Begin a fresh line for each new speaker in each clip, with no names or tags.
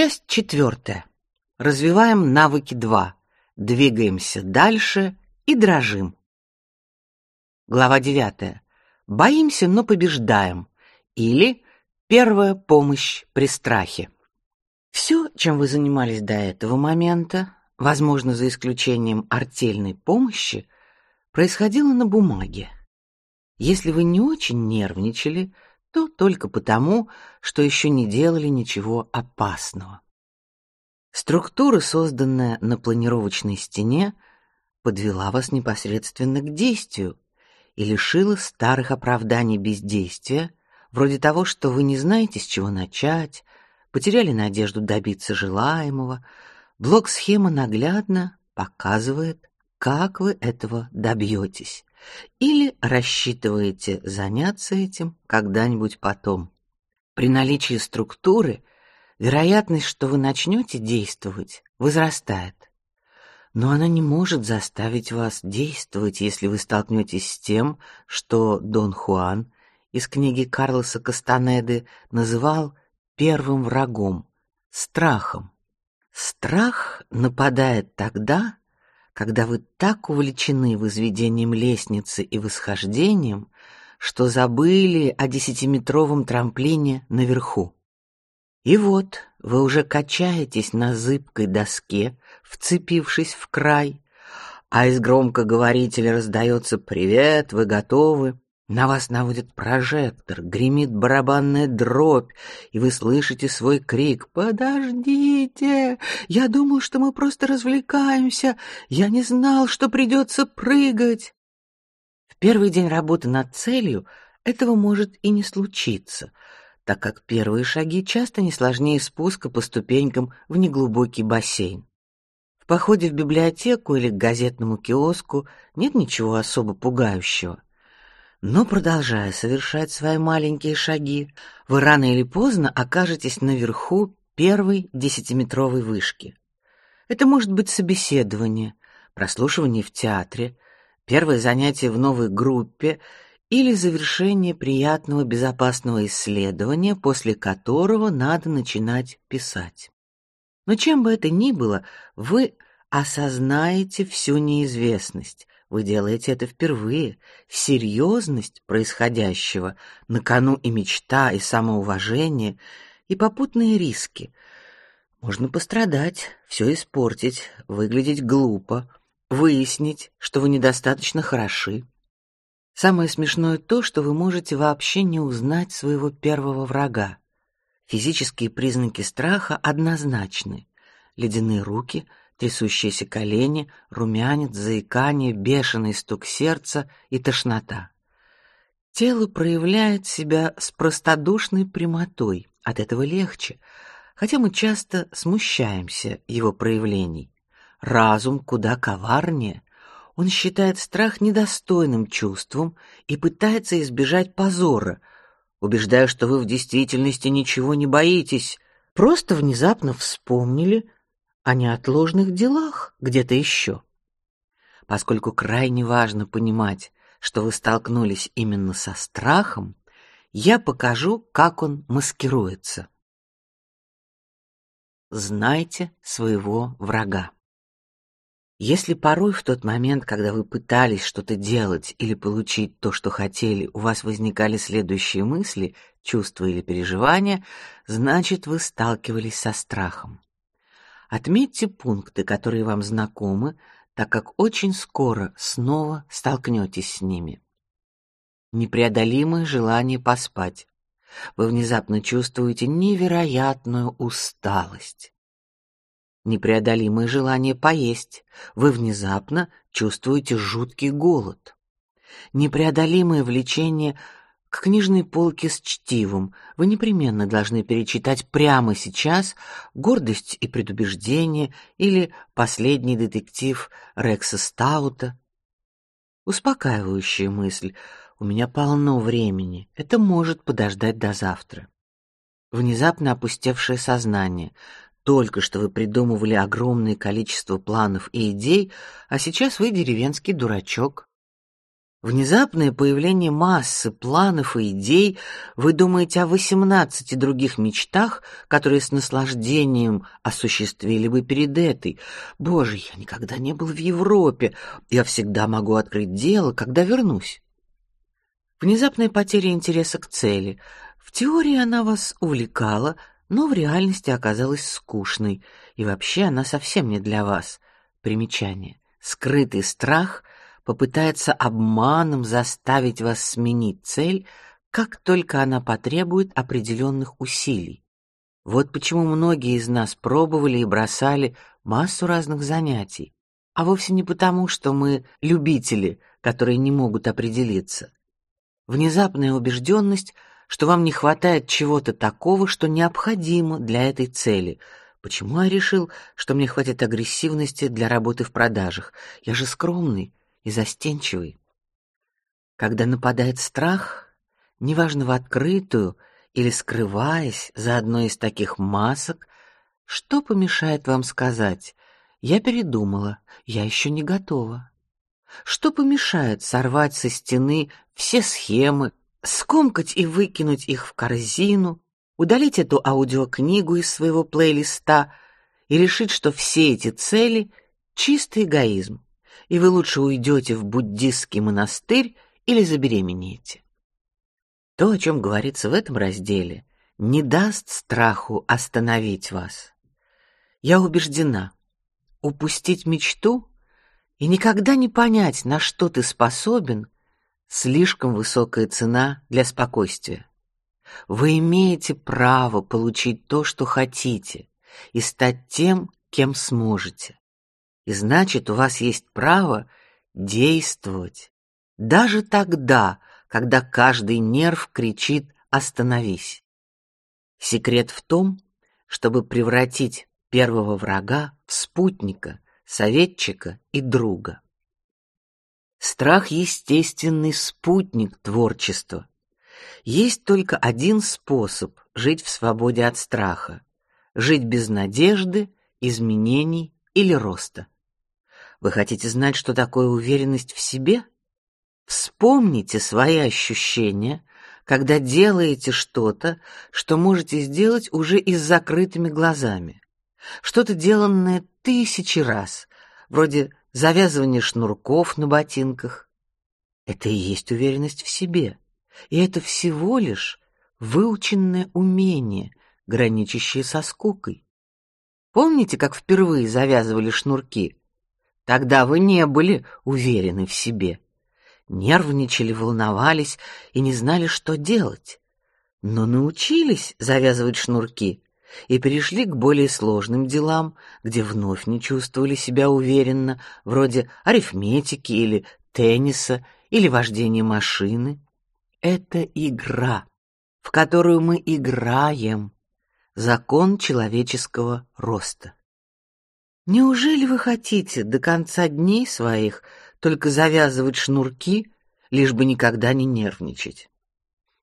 Часть четвертая. Развиваем навыки 2. Двигаемся дальше и дрожим. Глава 9. Боимся, но побеждаем. Или первая помощь при страхе. Все, чем вы занимались до этого момента, возможно, за исключением артельной помощи, происходило на бумаге. Если вы не очень нервничали, то только потому, что еще не делали ничего опасного. Структура, созданная на планировочной стене, подвела вас непосредственно к действию и лишила старых оправданий бездействия, вроде того, что вы не знаете, с чего начать, потеряли надежду добиться желаемого. Блок-схема наглядно показывает, как вы этого добьетесь или рассчитываете заняться этим когда-нибудь потом. При наличии структуры вероятность, что вы начнете действовать, возрастает. Но она не может заставить вас действовать, если вы столкнетесь с тем, что Дон Хуан из книги Карлоса Кастанеды называл первым врагом страхом. Страх нападает тогда, когда вы так увлечены возведением лестницы и восхождением, что забыли о десятиметровом трамплине наверху. И вот вы уже качаетесь на зыбкой доске, вцепившись в край, а из громкоговорителя раздается «Привет, вы готовы?» На вас наводит прожектор, гремит барабанная дробь, и вы слышите свой крик «Подождите! Я думал, что мы просто развлекаемся! Я не знал, что придется прыгать!» В первый день работы над целью этого может и не случиться, так как первые шаги часто не сложнее спуска по ступенькам в неглубокий бассейн. В походе в библиотеку или к газетному киоску нет ничего особо пугающего. Но продолжая совершать свои маленькие шаги, вы рано или поздно окажетесь наверху первой десятиметровой вышки. Это может быть собеседование, прослушивание в театре, первое занятие в новой группе или завершение приятного безопасного исследования, после которого надо начинать писать. Но чем бы это ни было, вы осознаете всю неизвестность, вы делаете это впервые. Серьезность происходящего, на кону и мечта, и самоуважение, и попутные риски. Можно пострадать, все испортить, выглядеть глупо, выяснить, что вы недостаточно хороши. Самое смешное то, что вы можете вообще не узнать своего первого врага. Физические признаки страха однозначны: ледяные руки, трясущиеся колени, румянец, заикание, бешеный стук сердца и тошнота. Тело проявляет себя с простодушной прямотой. От этого легче, хотя мы часто смущаемся его проявлений. Разум куда коварнее. Он считает страх недостойным чувством и пытается избежать позора, убеждая, что вы в действительности ничего не боитесь, просто внезапно вспомнили, о неотложных делах где-то еще. Поскольку крайне важно понимать, что вы столкнулись именно со страхом, я покажу, как он маскируется. Знайте своего врага. Если порой в тот момент, когда вы пытались что-то делать или получить то, что хотели, у вас возникали следующие мысли, чувства или переживания, значит, вы сталкивались со страхом. Отметьте пункты, которые вам знакомы, так как очень скоро снова столкнетесь с ними. Непреодолимое желание поспать. Вы внезапно чувствуете невероятную усталость. Непреодолимое желание поесть. Вы внезапно чувствуете жуткий голод. Непреодолимое влечение к книжной полке с чтивом. Вы непременно должны перечитать прямо сейчас «Гордость и предубеждение» или «Последний детектив Рекса Стаута». Успокаивающая мысль. У меня полно времени. Это может подождать до завтра. Внезапно опустевшее сознание. Только что вы придумывали огромное количество планов и идей, а сейчас вы деревенский дурачок. Внезапное появление массы планов и идей, вы думаете о восемнадцати других мечтах, которые с наслаждением осуществили бы перед этой. Боже, я никогда не был в Европе. Я всегда могу открыть дело, когда вернусь. Внезапная потеря интереса к цели. В теории она вас увлекала, но в реальности оказалась скучной, и вообще она совсем не для вас. Примечание: скрытый страх попытается обманом заставить вас сменить цель, как только она потребует определенных усилий. Вот почему многие из нас пробовали и бросали массу разных занятий, а вовсе не потому, что мы любители, которые не могут определиться. Внезапная убежденность, что вам не хватает чего-то такого, что необходимо для этой цели. Почему я решил, что мне хватит агрессивности для работы в продажах? Я же скромный, и застенчивый. Когда нападает страх, неважно в открытую или скрываясь за одной из таких масок, что помешает вам сказать: "Я передумала, я еще не готова"? Что помешает сорвать со стены все схемы, скомкать и выкинуть их в корзину, удалить эту аудиокнигу из своего плейлиста и решить, что все эти цели чистый эгоизм? И вы лучше уйдете в буддистский монастырь или забеременеете. То, о чем говорится в этом разделе, не даст страху остановить вас. Я убеждена, упустить мечту и никогда не понять, на что ты способен, слишком высокая цена для спокойствия. Вы имеете право получить то, что хотите, и стать тем, кем сможете. И значит, у вас есть право действовать даже тогда, когда каждый нерв кричит остановись. Секрет в том, чтобы превратить первого врага в спутника, советчика и друга. Страх естественный спутник творчества. Есть только один способ жить в свободе от страха: жить без надежды, изменений или роста. Вы хотите знать, что такое уверенность в себе? Вспомните свои ощущения, когда делаете что-то, что можете сделать уже и с закрытыми глазами. Что-то деланное тысячи раз, вроде завязывания шнурков на ботинках. Это и есть уверенность в себе. И это всего лишь выученное умение, граничащее со скукой. Помните, как впервые завязывали шнурки? Тогда вы не были уверены в себе, нервничали, волновались и не знали, что делать. Но научились завязывать шнурки и перешли к более сложным делам, где вновь не чувствовали себя уверенно, вроде арифметики или тенниса или вождения машины. Это игра, в которую мы играем. Закон человеческого роста. Неужели вы хотите до конца дней своих только завязывать шнурки, лишь бы никогда не нервничать?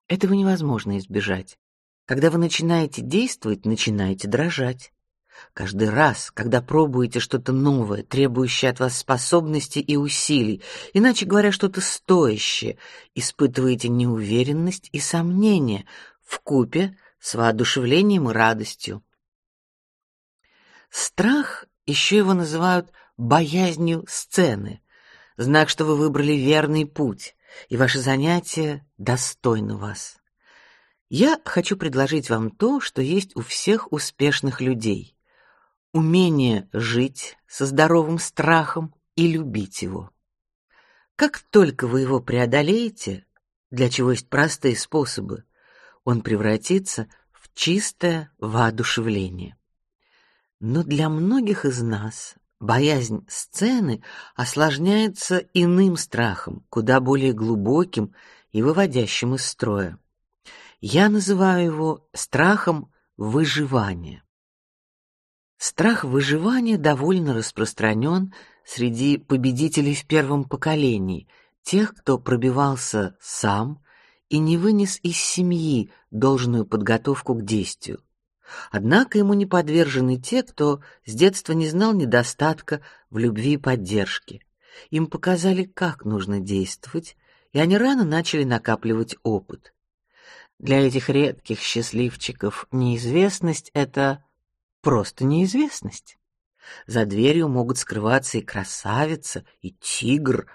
Этого невозможно избежать. Когда вы начинаете действовать, начинаете дрожать. Каждый раз, когда пробуете что-то новое, требующее от вас способности и усилий, иначе говоря, что-то стоящее, испытываете неуверенность и сомнения в купе с воодушевлением и радостью. Страх еще его называют боязнью сцены. Знак, что вы выбрали верный путь, и ваше занятие достойно вас. Я хочу предложить вам то, что есть у всех успешных людей: умение жить со здоровым страхом и любить его. Как только вы его преодолеете, для чего есть простые способы, он превратится в чистое воодушевление. Но для многих из нас боязнь сцены осложняется иным страхом, куда более глубоким и выводящим из строя. Я называю его страхом выживания. Страх выживания довольно распространен среди победителей в первом поколении, тех, кто пробивался сам и не вынес из семьи должную подготовку к действию. Однако ему не подвержены те, кто с детства не знал недостатка в любви и поддержке. Им показали, как нужно действовать, и они рано начали накапливать опыт. Для этих редких счастливчиков неизвестность это просто неизвестность. За дверью могут скрываться и красавица, и тигр,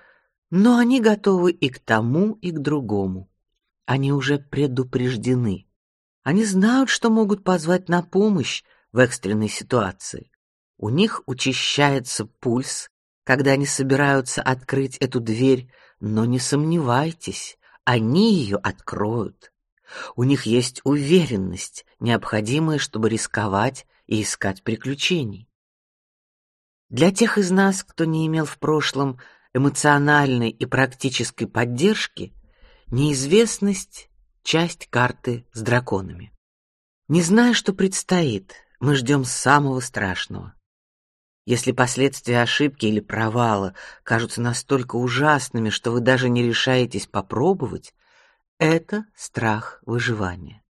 но они готовы и к тому, и к другому. Они уже предупреждены. Они знают, что могут позвать на помощь в экстренной ситуации. У них учащается пульс, когда они собираются открыть эту дверь, но не сомневайтесь, они ее откроют. У них есть уверенность, необходимая, чтобы рисковать и искать приключений. Для тех из нас, кто не имел в прошлом эмоциональной и практической поддержки, неизвестность часть карты с драконами. Не зная, что предстоит, мы ждем самого страшного. Если последствия ошибки или провала кажутся настолько ужасными, что вы даже не решаетесь попробовать, это страх выживания.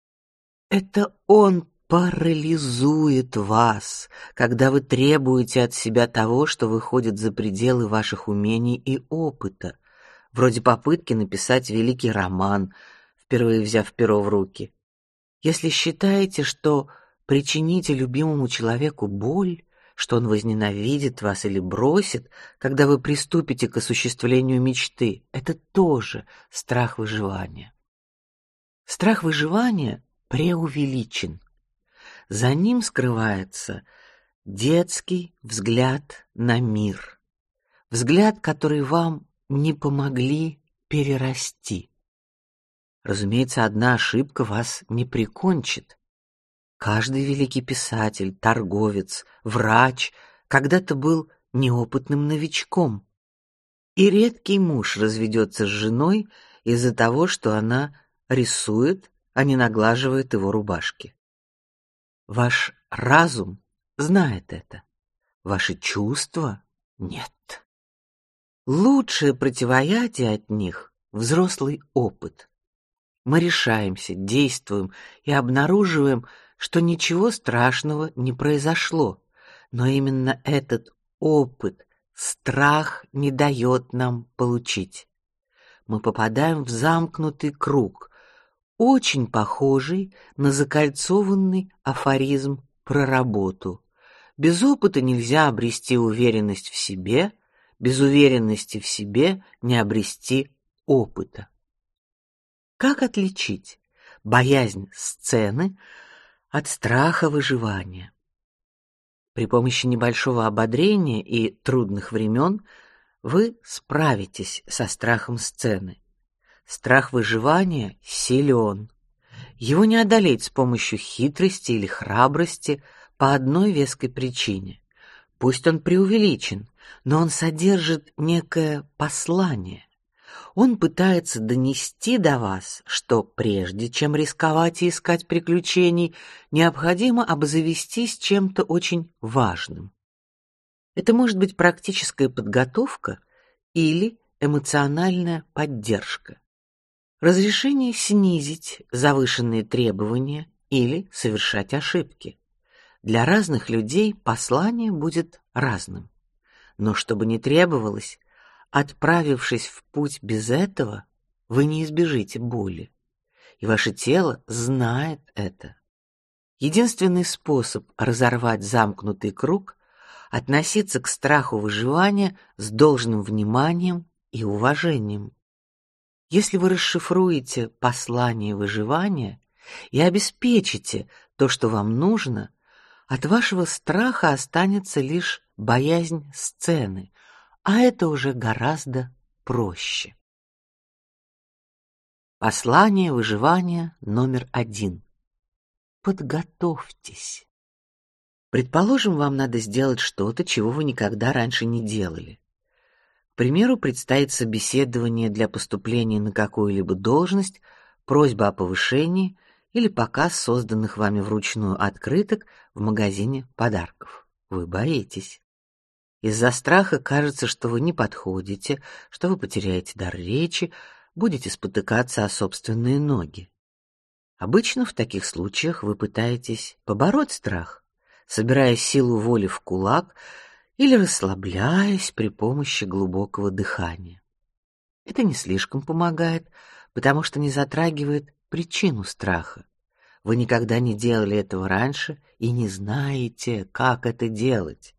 Это он парализует вас, когда вы требуете от себя того, что выходит за пределы ваших умений и опыта, вроде попытки написать великий роман, впервые взяв перо в руки. Если считаете, что причините любимому человеку боль, что он возненавидит вас или бросит, когда вы приступите к осуществлению мечты, это тоже страх выживания. Страх выживания преувеличен. За ним скрывается детский взгляд на мир, взгляд, который вам не помогли перерасти. Разумеется, одна ошибка вас не прикончит. Каждый великий писатель, торговец, врач когда-то был неопытным новичком. И редкий муж разведется с женой из-за того, что она рисует, а не наглаживает его рубашки. Ваш разум знает это, ваши чувства нет. Лучшее противоядие от них взрослый опыт. Мы решаемся, действуем и обнаруживаем, что ничего страшного не произошло, но именно этот опыт страх не дает нам получить. Мы попадаем в замкнутый круг, очень похожий на закольцованный афоризм про работу. Без опыта нельзя обрести уверенность в себе, без уверенности в себе не обрести опыта. Как отличить боязнь сцены от страха выживания? При помощи небольшого ободрения и трудных времен вы справитесь со страхом сцены. Страх выживания силен. Его не одолеть с помощью хитрости или храбрости по одной веской причине. Пусть он преувеличен, но он содержит некое послание. Он пытается донести до вас, что прежде чем рисковать и искать приключений, необходимо обзавестись чем-то очень важным. Это может быть практическая подготовка или эмоциональная поддержка разрешение снизить завышенные требования или совершать ошибки. Для разных людей послание будет разным. Но чтобы не требовалось, отправившись в путь без этого, вы не избежите боли. И ваше тело знает это. Единственный способ разорвать замкнутый круг относиться к страху выживания с должным вниманием и уважением. Если вы расшифруете послание выживания и обеспечите то, что вам нужно, от вашего страха останется лишь боязнь сцены, а это уже гораздо проще. Послание выживания номер один. Подготовьтесь. Предположим, вам надо сделать что-то, чего вы никогда раньше не делали примеру, предстоит собеседование для поступления на какую-либо должность, просьба о повышении или показ созданных вами вручную открыток в магазине подарков. Вы боитесь. Из-за страха кажется, что вы не подходите, что вы потеряете дар речи, будете спотыкаться о собственные ноги. Обычно в таких случаях вы пытаетесь побороть страх, собирая силу воли в кулак или расслабляясь при помощи глубокого дыхания. Это не слишком помогает, потому что не затрагивает причину страха. Вы никогда не делали этого раньше и не знаете, как это делать.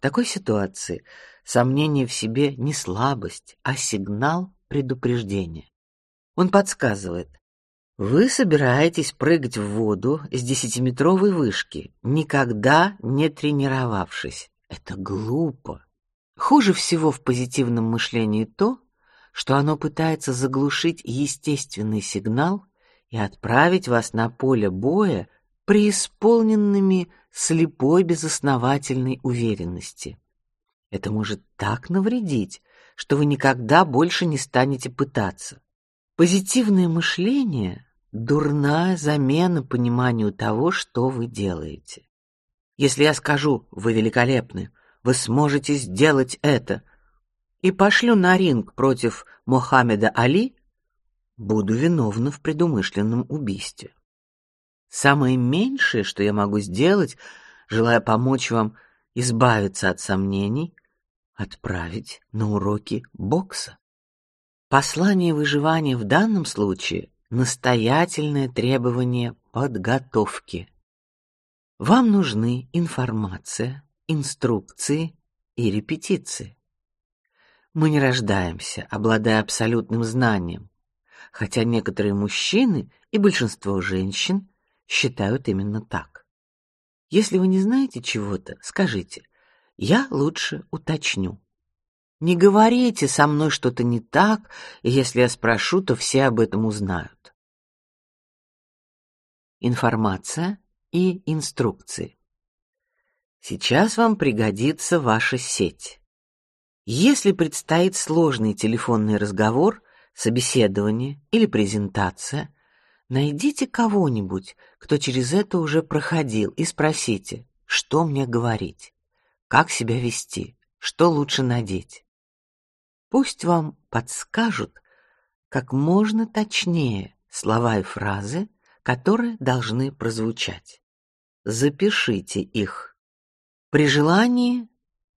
Такой ситуации сомнение в себе не слабость, а сигнал предупреждения. Он подсказывает: вы собираетесь прыгать в воду с десятиметровой вышки, никогда не тренировавшись. Это глупо. Хуже всего в позитивном мышлении то, что оно пытается заглушить естественный сигнал и отправить вас на поле боя преисполненными слепой безосновательной уверенности. Это может так навредить, что вы никогда больше не станете пытаться. Позитивное мышление дурная замена пониманию того, что вы делаете. Если я скажу: "Вы великолепны, вы сможете сделать это", и пошлю на ринг против Мухаммеда Али, буду виновна в предумышленном убийстве. Самое меньшее, что я могу сделать, желая помочь вам избавиться от сомнений, отправить на уроки бокса. Послание выживания в данном случае настоятельное требование подготовки. Вам нужны информация, инструкции и репетиции. Мы не рождаемся, обладая абсолютным знанием, хотя некоторые мужчины и большинство женщин считают именно так. Если вы не знаете чего-то, скажите: "Я лучше уточню". Не говорите со мной что-то не так, и если я спрошу, то все об этом узнают. Информация и инструкции. Сейчас вам пригодится ваша сеть. Если предстоит сложный телефонный разговор, собеседование или презентация, найдите кого-нибудь, кто через это уже проходил, и спросите, что мне говорить, как себя вести, что лучше надеть. Пусть вам подскажут как можно точнее слова и фразы, которые должны прозвучать. Запишите их. При желании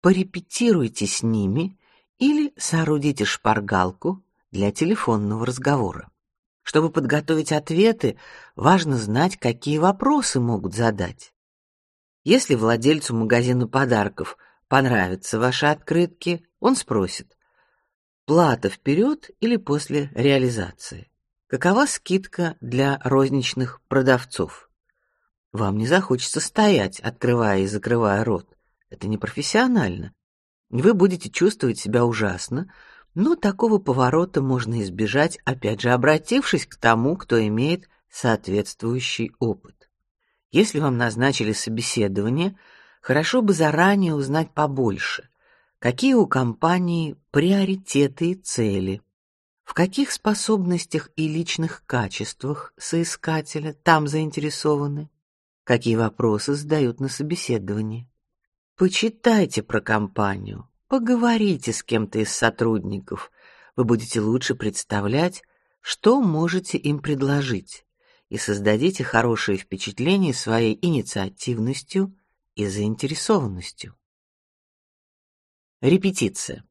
порепетируйте с ними или соорудите шпаргалку для телефонного разговора. Чтобы подготовить ответы, важно знать, какие вопросы могут задать. Если владельцу магазина подарков понравятся ваши открытки, он спросит: Плата вперед или после реализации? Какова скидка для розничных продавцов? Вам не захочется стоять, открывая и закрывая рот. Это непрофессионально. Вы будете чувствовать себя ужасно, но такого поворота можно избежать, опять же, обратившись к тому, кто имеет соответствующий опыт. Если вам назначили собеседование, хорошо бы заранее узнать побольше, Какие у компании приоритеты и цели? В каких способностях и личных качествах соискателя там заинтересованы? Какие вопросы задают на собеседовании? Почитайте про компанию, поговорите с кем-то из сотрудников. Вы будете лучше представлять, что можете им предложить, и создадите хорошее впечатление своей инициативностью и заинтересованностью. Репетиция.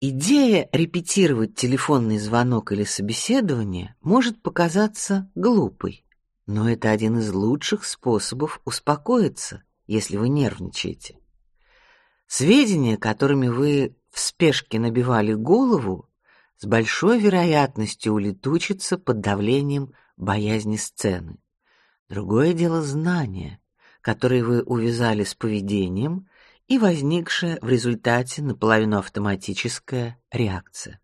Идея репетировать телефонный звонок или собеседование может показаться глупой, но это один из лучших способов успокоиться, если вы нервничаете. Сведения, которыми вы в спешке набивали голову, с большой вероятностью улетучатся под давлением боязни сцены. Другое дело знания, которые вы увязали с поведением и возникшая в результате наполовину автоматическая реакция.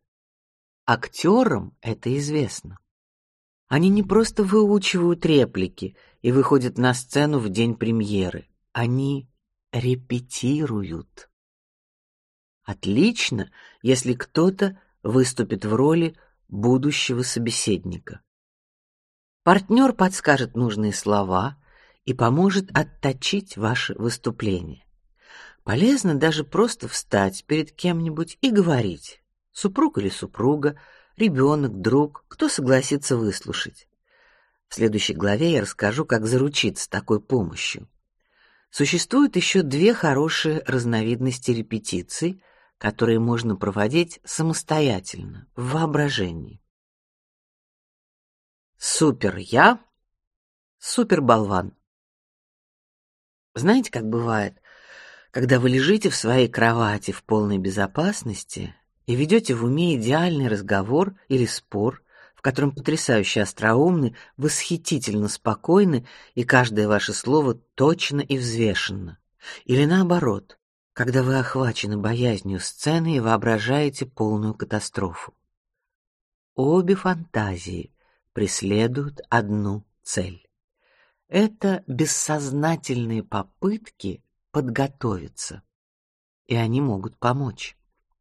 Актерам это известно. Они не просто выучивают реплики и выходят на сцену в день премьеры, они репетируют. Отлично, если кто-то выступит в роли будущего собеседника. Партнер подскажет нужные слова и поможет отточить ваше выступление. Полезно даже просто встать перед кем-нибудь и говорить. Супруг или супруга, ребенок, друг, кто согласится выслушать. В следующей главе я расскажу, как заручиться такой помощью. Существуют еще две хорошие разновидности репетиций, которые можно проводить самостоятельно в воображении. Супер я, супер болван. Знаете, как бывает, когда вы лежите в своей кровати в полной безопасности и ведете в уме идеальный разговор или спор, в котором потрясающе остроумны, восхитительно спокойны и каждое ваше слово точно и взвешенно, или наоборот, когда вы охвачены боязнью сцены и воображаете полную катастрофу. Обе фантазии преследуют одну цель. Это бессознательные попытки подготовиться, и они могут помочь.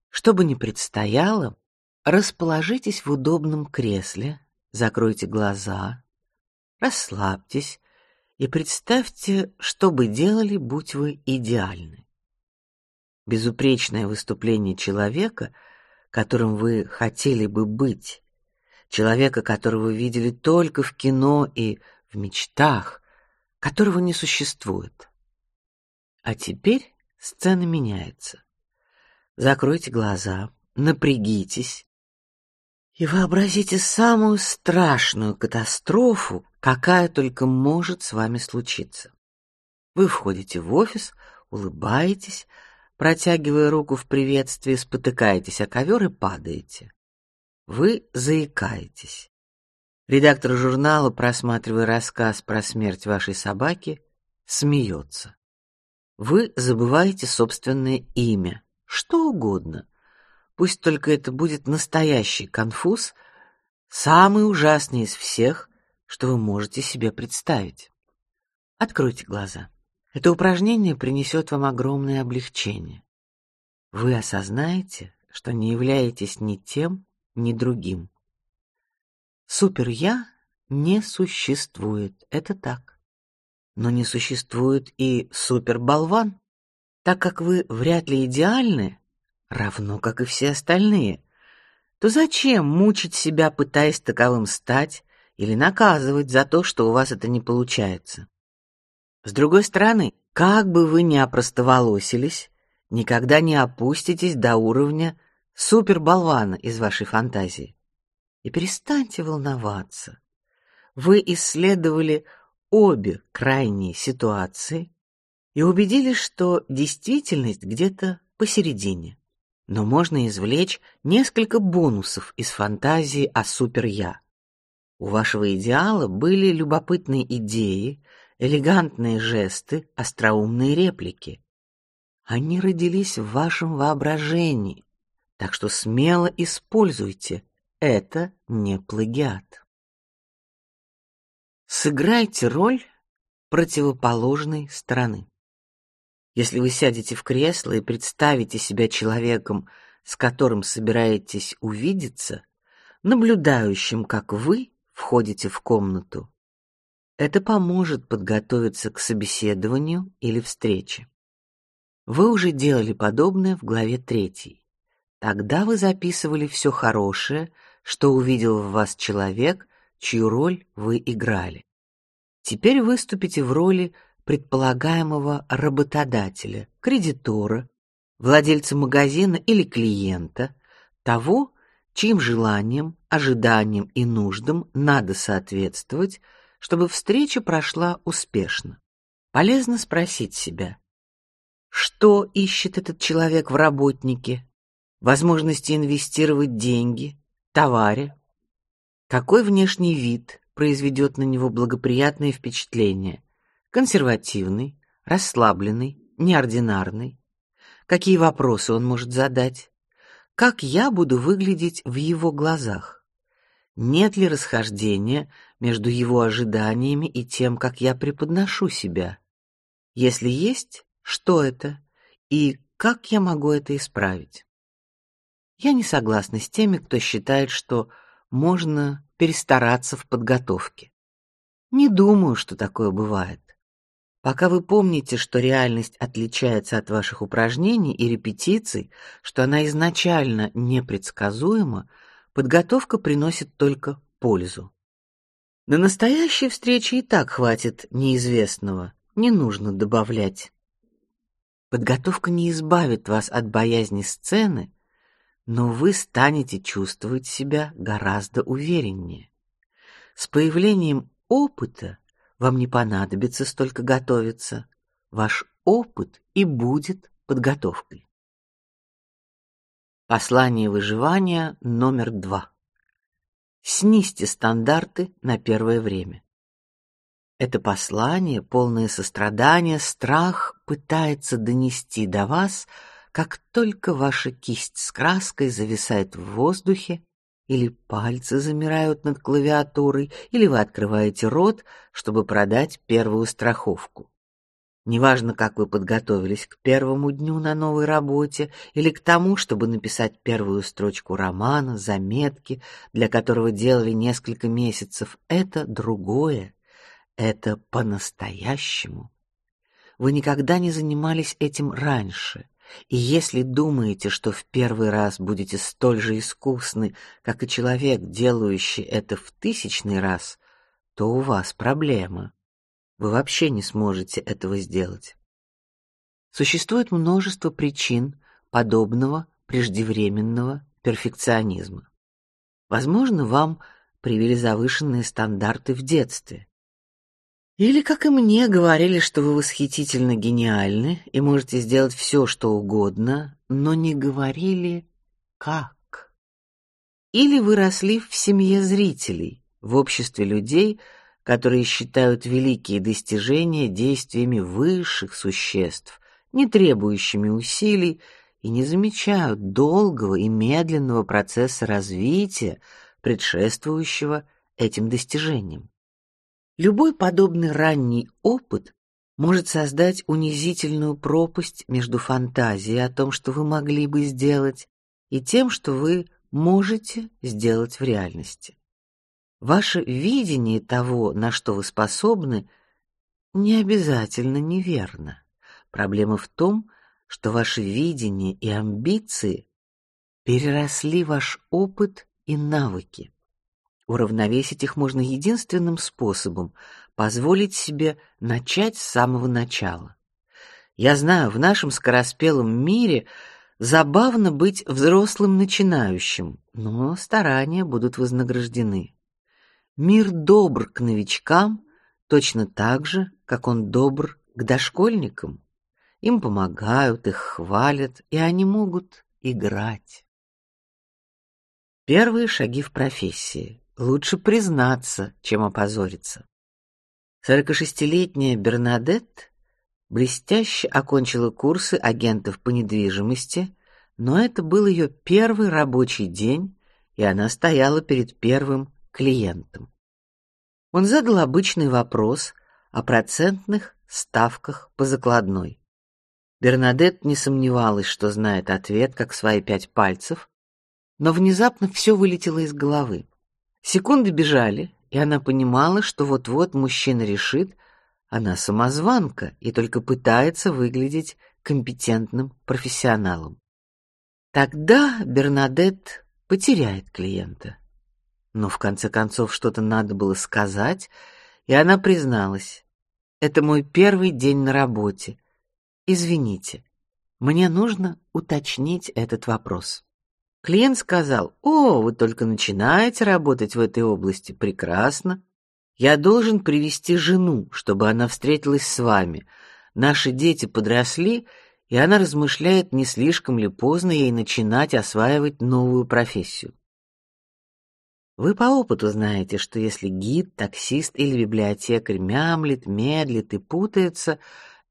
Что бы ни предстояло, расположитесь в удобном кресле, закройте глаза, расслабьтесь и представьте, что бы делали, будь вы идеальны безупречное выступление человека, которым вы хотели бы быть, человека, которого вы видели только в кино и в мечтах, которого не существует. А теперь сцена меняется. Закройте глаза, напрягитесь и вообразите самую страшную катастрофу, какая только может с вами случиться. Вы входите в офис, улыбаетесь, Протягивая руку в приветствии, спотыкаетесь о ковер и падаете. Вы заикаетесь. Редактор журнала, просматривая рассказ про смерть вашей собаки, смеется. Вы забываете собственное имя, что угодно. Пусть только это будет настоящий конфуз, самый ужасный из всех, что вы можете себе представить. Откройте глаза. Это упражнение принесет вам огромное облегчение. Вы осознаете, что не являетесь ни тем, ни другим. Супер я не существует, это так. Но не существует и супер болван, так как вы вряд ли идеальны, равно как и все остальные. То зачем мучить себя, пытаясь таковым стать, или наказывать за то, что у вас это не получается? С другой стороны, как бы вы ни опростоволосились, никогда не опуститесь до уровня суперболвана из вашей фантазии. И перестаньте волноваться. Вы исследовали обе крайние ситуации и убедились, что действительность где-то посередине. Но можно извлечь несколько бонусов из фантазии о супер-я. У вашего идеала были любопытные идеи, элегантные жесты, остроумные реплики. Они родились в вашем воображении, так что смело используйте. Это не плагиат. Сыграйте роль противоположной стороны. Если вы сядете в кресло и представите себя человеком, с которым собираетесь увидеться, наблюдающим, как вы входите в комнату, это поможет подготовиться к собеседованию или встрече. Вы уже делали подобное в главе третьей. Тогда вы записывали все хорошее, что увидел в вас человек, чью роль вы играли. Теперь выступите в роли предполагаемого работодателя, кредитора, владельца магазина или клиента, того, чьим желаниям, ожиданиям и нуждам надо соответствовать, чтобы встреча прошла успешно. Полезно спросить себя, что ищет этот человек в работнике? Возможности инвестировать деньги, товаре? Какой внешний вид произведет на него благоприятное впечатление? Консервативный, расслабленный, неординарный? Какие вопросы он может задать? Как я буду выглядеть в его глазах? Нет ли расхождения между его ожиданиями и тем, как я преподношу себя? Если есть, что это и как я могу это исправить? Я не согласна с теми, кто считает, что можно перестараться в подготовке. Не думаю, что такое бывает. Пока вы помните, что реальность отличается от ваших упражнений и репетиций, что она изначально непредсказуема, подготовка приносит только пользу. На настоящей встрече и так хватит неизвестного, не нужно добавлять. Подготовка не избавит вас от боязни сцены, но вы станете чувствовать себя гораздо увереннее. С появлением опыта вам не понадобится столько готовиться. Ваш опыт и будет подготовкой. Послание выживания номер два. Снизьте стандарты на первое время. Это послание, полное сострадания, страх пытается донести до вас, как только ваша кисть с краской зависает в воздухе, или пальцы замирают над клавиатурой, или вы открываете рот, чтобы продать первую страховку. Неважно, как вы подготовились к первому дню на новой работе или к тому, чтобы написать первую строчку романа, заметки, для которого делали несколько месяцев, это другое это по-настоящему. Вы никогда не занимались этим раньше, и если думаете, что в первый раз будете столь же искусны, как и человек, делающий это в тысячный раз, то у вас проблема. Вы вообще не сможете этого сделать. Существует множество причин подобного преждевременного перфекционизма. Возможно, вам привили завышенные стандарты в детстве. Или, как и мне, говорили, что вы восхитительно гениальны и можете сделать все, что угодно, но не говорили как. Или вы росли в семье зрителей, в обществе людей, которые считают великие достижения действиями высших существ, не требующими усилий и не замечают долгого и медленного процесса развития, предшествующего этим достижениям. Любой подобный ранний опыт может создать унизительную пропасть между фантазией о том, что вы могли бы сделать, и тем, что вы можете сделать в реальности. Ваше видение того, на что вы способны, не обязательно неверно. Проблема в том, что ваше видение и амбиции переросли ваш опыт и навыки. Уравновесить их можно единственным способом позволить себе начать с самого начала. Я знаю, в нашем скороспелом мире забавно быть взрослым начинающим, но старания будут вознаграждены. Мир добр к новичкам точно так же, как он добр к дошкольникам. Им помогают, их хвалят, и они могут играть. Первые шаги в профессии. Лучше признаться, чем опозориться. 46-летняя Бернадетт блестяще окончила курсы агентов по недвижимости, но это был ее первый рабочий день, и она стояла перед первым клиентом. Он задал обычный вопрос о процентных ставках по закладной. Бернадетт не сомневалась, что знает ответ как свои пять пальцев, но внезапно все вылетело из головы. Секунды бежали, и она понимала, что вот-вот мужчина решит, она самозванка и только пытается выглядеть компетентным профессионалом. Тогда Бернадет потеряет клиента. Но в конце концов что-то надо было сказать, и она призналась: "Это мой первый день на работе. Извините, мне нужно уточнить этот вопрос". Клиент сказал: "О, вы только начинаете работать в этой области, прекрасно. Я должен привести жену, чтобы она встретилась с вами. Наши дети подросли, и она размышляет, не слишком ли поздно ей начинать осваивать новую профессию. Вы по опыту знаете, что если гид, таксист или библиотекарь мямлит, медлит и путается,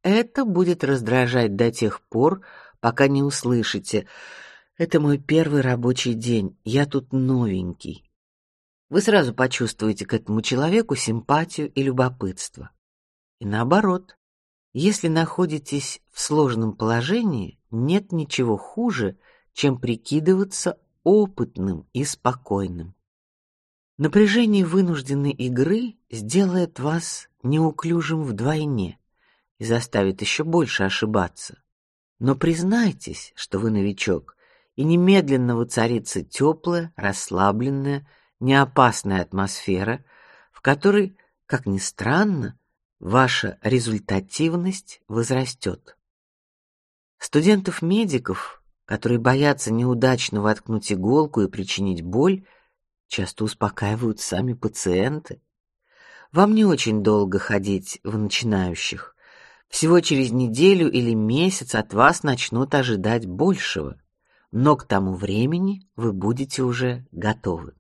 это будет раздражать до тех пор, пока не услышите: это мой первый рабочий день. Я тут новенький. Вы сразу почувствуете к этому человеку симпатию и любопытство. И наоборот, если находитесь в сложном положении, нет ничего хуже, чем прикидываться опытным и спокойным. Напряжение вынужденной игры сделает вас неуклюжим вдвойне и заставит еще больше ошибаться. Но признайтесь, что вы новичок, и немедленно воцарится теплая, расслабленная, неопасная атмосфера, в которой, как ни странно, ваша результативность возрастет. Студентов-медиков, которые боятся неудачно воткнуть иголку и причинить боль, часто успокаивают сами пациенты. Вам не очень долго ходить в начинающих. Всего через неделю или месяц от вас начнут ожидать большего, но к тому времени вы будете уже готовы.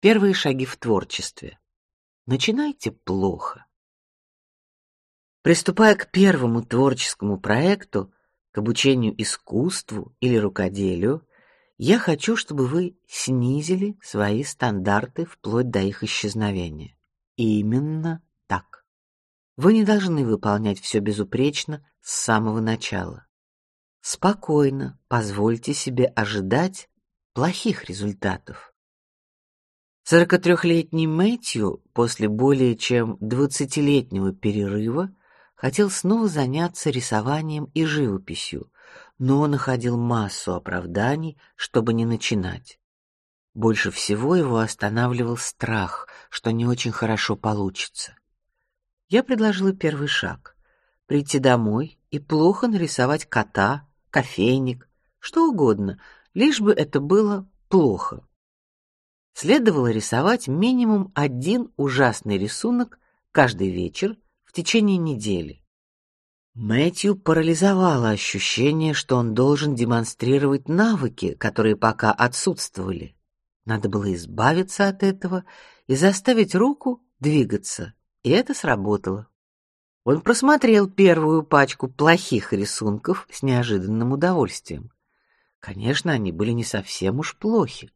Первые шаги в творчестве. Начинайте плохо. Приступая к первому творческому проекту, к обучению искусству или рукоделию, я хочу, чтобы вы снизили свои стандарты вплоть до их исчезновения. Именно так. Вы не должны выполнять все безупречно с самого начала. Спокойно позвольте себе ожидать плохих результатов. 43-летний Мэтью после более чем 20-летнего перерыва хотел снова заняться рисованием и живописью, но находил массу оправданий, чтобы не начинать. Больше всего его останавливал страх, что не очень хорошо получится. Я предложила первый шаг: прийти домой и плохо нарисовать кота, кофейник, что угодно, лишь бы это было плохо. Следовало рисовать минимум один ужасный рисунок каждый вечер в течение недели. Мэтью парализовало ощущение, что он должен демонстрировать навыки, которые пока отсутствовали. Надо было избавиться от этого и заставить руку двигаться, и это сработало. Он просмотрел первую пачку плохих рисунков с неожиданным удовольствием. Конечно, они были не совсем уж плохи.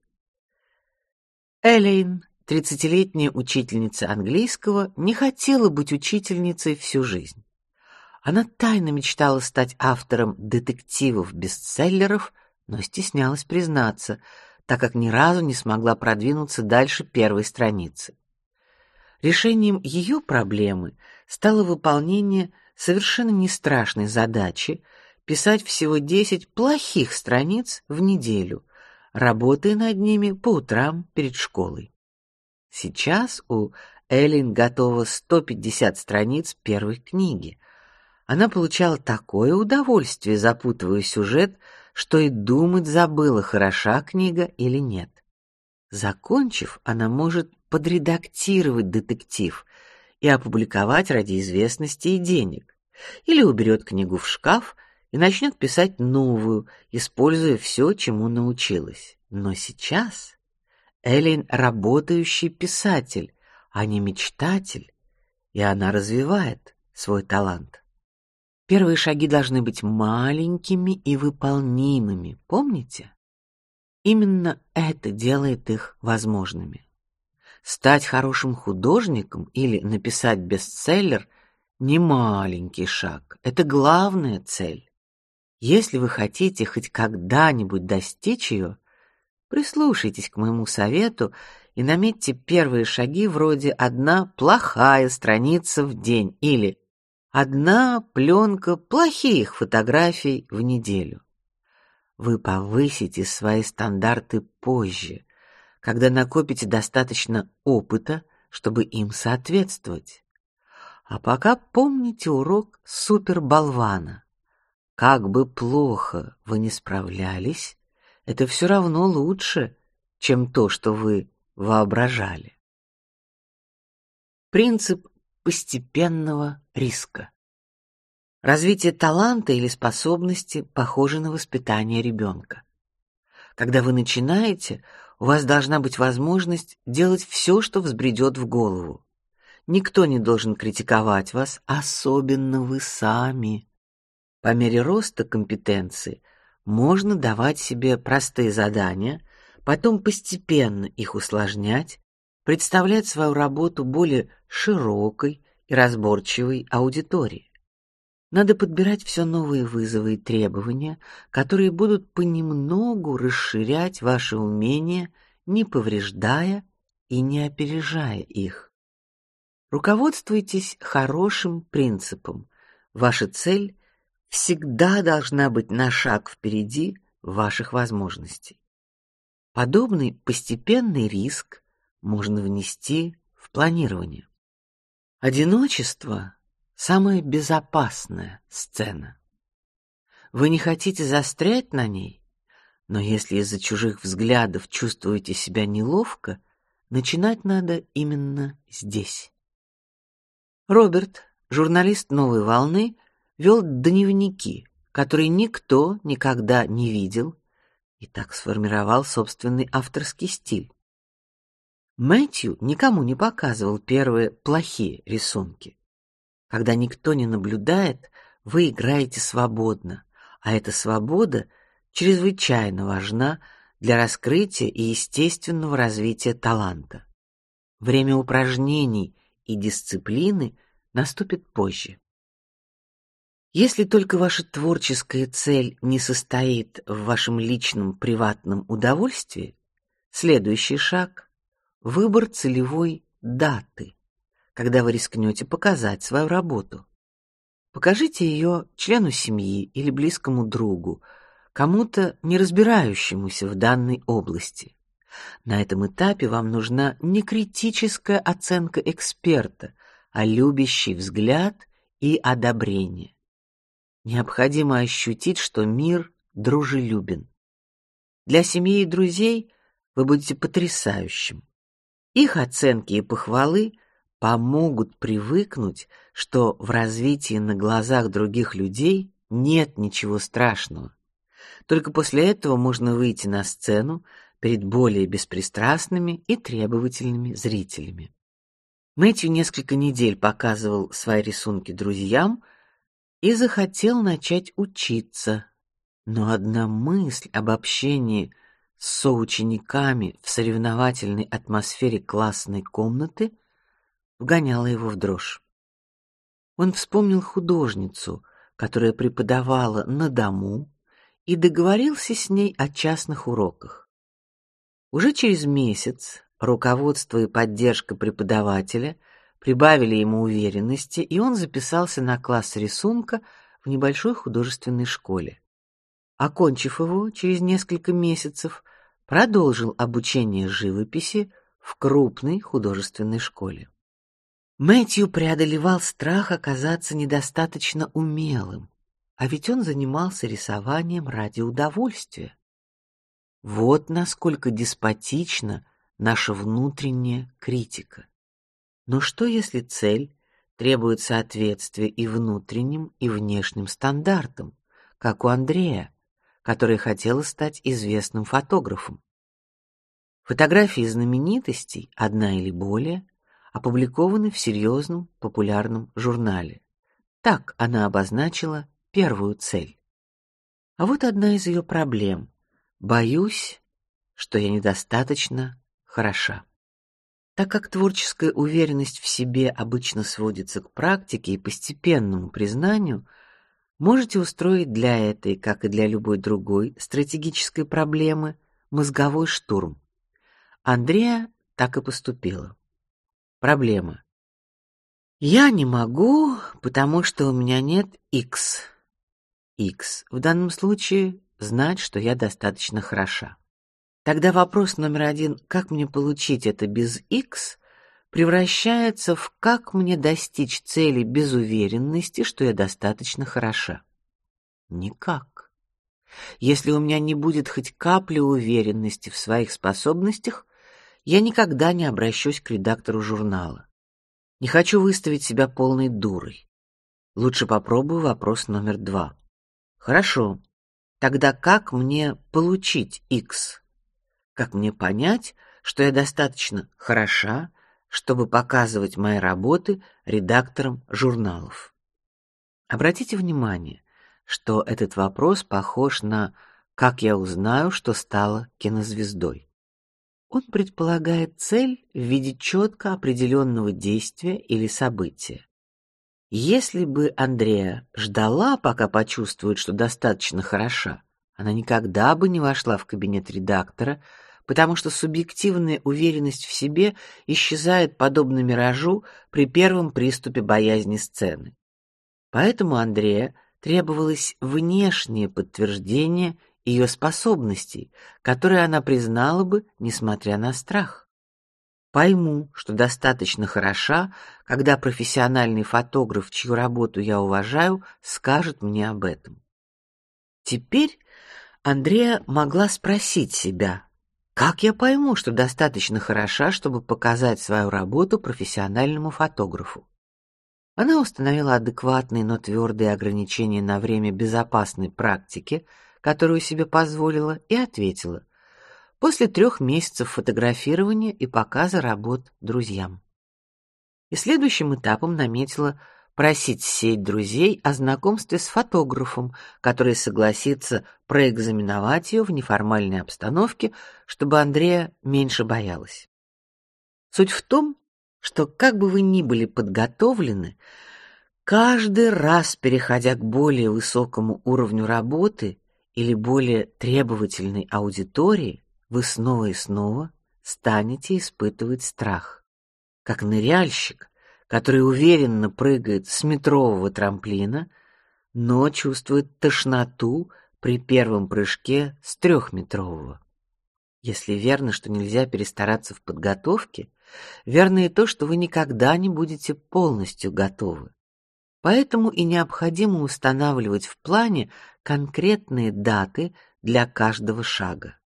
Элейн Тридцатилетняя учительница английского не хотела быть учительницей всю жизнь. Она тайно мечтала стать автором детективов-бестселлеров, но стеснялась признаться, так как ни разу не смогла продвинуться дальше первой страницы. Решением ее проблемы стало выполнение совершенно не страшной задачи писать всего 10 плохих страниц в неделю, работая над ними по утрам перед школой. Сейчас у Эллен готово 150 страниц первой книги. Она получала такое удовольствие, запутывая сюжет, что и думать забыла, хороша книга или нет. Закончив, она может подредактировать детектив и опубликовать ради известности и денег, или уберет книгу в шкаф и начнет писать новую, используя все, чему научилась. Но сейчас Эллен работающий писатель, а не мечтатель, и она развивает свой талант. Первые шаги должны быть маленькими и выполнимыми, помните? Именно это делает их возможными. Стать хорошим художником или написать бестселлер не маленький шаг, это главная цель. Если вы хотите хоть когда-нибудь достичь ее, Прислушайтесь к моему совету и наметьте первые шаги вроде одна плохая страница в день или одна пленка плохих фотографий в неделю. Вы повысите свои стандарты позже, когда накопите достаточно опыта, чтобы им соответствовать. А пока помните урок суперболвана. Как бы плохо вы ни справлялись, это все равно лучше, чем то, что вы воображали. Принцип постепенного риска. Развитие таланта или способности похоже на воспитание ребенка. Когда вы начинаете, у вас должна быть возможность делать все, что взбредет в голову. Никто не должен критиковать вас, особенно вы сами. По мере роста компетенции можно давать себе простые задания, потом постепенно их усложнять, представлять свою работу более широкой и разборчивой аудитории. Надо подбирать все новые вызовы и требования, которые будут понемногу расширять ваши умения, не повреждая и не опережая их. Руководствуйтесь хорошим принципом. Ваша цель всегда должна быть на шаг впереди ваших возможностей. Подобный постепенный риск можно внести в планирование. Одиночество самая безопасная сцена. Вы не хотите застрять на ней, но если из-за чужих взглядов чувствуете себя неловко, начинать надо именно здесь. Роберт, журналист Новой волны, вел дневники, которые никто никогда не видел, и так сформировал собственный авторский стиль. Мэтью никому не показывал первые плохие рисунки. Когда никто не наблюдает, вы играете свободно, а эта свобода чрезвычайно важна для раскрытия и естественного развития таланта. Время упражнений и дисциплины наступит позже. Если только ваша творческая цель не состоит в вашем личном приватном удовольствии, следующий шаг выбор целевой даты, когда вы рискнете показать свою работу. Покажите ее члену семьи или близкому другу, кому-то не разбирающемуся в данной области. На этом этапе вам нужна не критическая оценка эксперта, а любящий взгляд и одобрение. Необходимо ощутить, что мир дружелюбен. Для семьи и друзей вы будете потрясающим. Их оценки и похвалы помогут привыкнуть, что в развитии на глазах других людей нет ничего страшного. Только после этого можно выйти на сцену перед более беспристрастными и требовательными зрителями. Мэтью несколько недель показывал свои рисунки друзьям и захотел начать учиться. Но одна мысль об общении с соучениками в соревновательной атмосфере классной комнаты вгоняла его в дрожь. Он вспомнил художницу, которая преподавала на дому, и договорился с ней о частных уроках. Уже через месяц руководство и поддержка преподавателя прибавили ему уверенности, и он записался на класс рисунка в небольшой художественной школе. Окончив его через несколько месяцев, продолжил обучение живописи в крупной художественной школе. Мэтью преодолевал страх оказаться недостаточно умелым, а ведь он занимался рисованием ради удовольствия. Вот насколько деспотична наша внутренняя критика. Но что если цель требует соответствия и внутренним, и внешним стандартам, как у Андрея, который хотел стать известным фотографом. Фотографии знаменитостей, одна или более, опубликованы в серьезном популярном журнале. Так она обозначила первую цель. А вот одна из ее проблем. Боюсь, что я недостаточно хороша. Так как творческая уверенность в себе обычно сводится к практике и постепенному признанию, можете устроить для этой, как и для любой другой стратегической проблемы, мозговой штурм. Андрея так и поступила. Проблема. Я не могу, потому что у меня нет X. X в данном случае знать, что я достаточно хороша. Тогда вопрос номер один: как мне получить это без X? превращается в как мне достичь цели без уверенности, что я достаточно хороша. Никак. Если у меня не будет хоть капли уверенности в своих способностях, я никогда не обращусь к редактору журнала. Не хочу выставить себя полной дурой. Лучше попробую вопрос номер два. Хорошо. Тогда как мне получить X? Как мне понять, что я достаточно хороша, чтобы показывать мои работы редакторам журналов. Обратите внимание, что этот вопрос похож на «Как я узнаю, что стала кинозвездой?». Он предполагает цель в виде четко определенного действия или события. Если бы Андрея ждала, пока почувствует, что достаточно хороша, она никогда бы не вошла в кабинет редактора, потому что субъективная уверенность в себе исчезает подобно миражу при первом приступе боязни сцены. Поэтому Андрея требовалось внешнее подтверждение ее способностей, которые она признала бы, несмотря на страх. Пойму, что достаточно хороша, когда профессиональный фотограф, чью работу я уважаю, скажет мне об этом. Теперь Андрея могла спросить себя, как я пойму, что достаточно хороша, чтобы показать свою работу профессиональному фотографу? Она установила адекватные, но твердые ограничения на время безопасной практики, которую себе позволила, и ответила: после трех месяцев фотографирования и показа работ друзьям. И следующим этапом наметила просить сеть друзей о знакомстве с фотографом, который согласится проэкзаменовать ее в неформальной обстановке, чтобы Андрея меньше боялась. Суть в том, что как бы вы ни были подготовлены, каждый раз переходя к более высокому уровню работы или более требовательной аудитории, вы снова и снова станете испытывать страх. Как ныряльщик, который уверенно прыгает с метрового трамплина, но чувствует тошноту при первом прыжке с трехметрового. Если верно, что нельзя перестараться в подготовке, верно и то, что вы никогда не будете полностью готовы. Поэтому и необходимо устанавливать в плане конкретные даты для каждого шага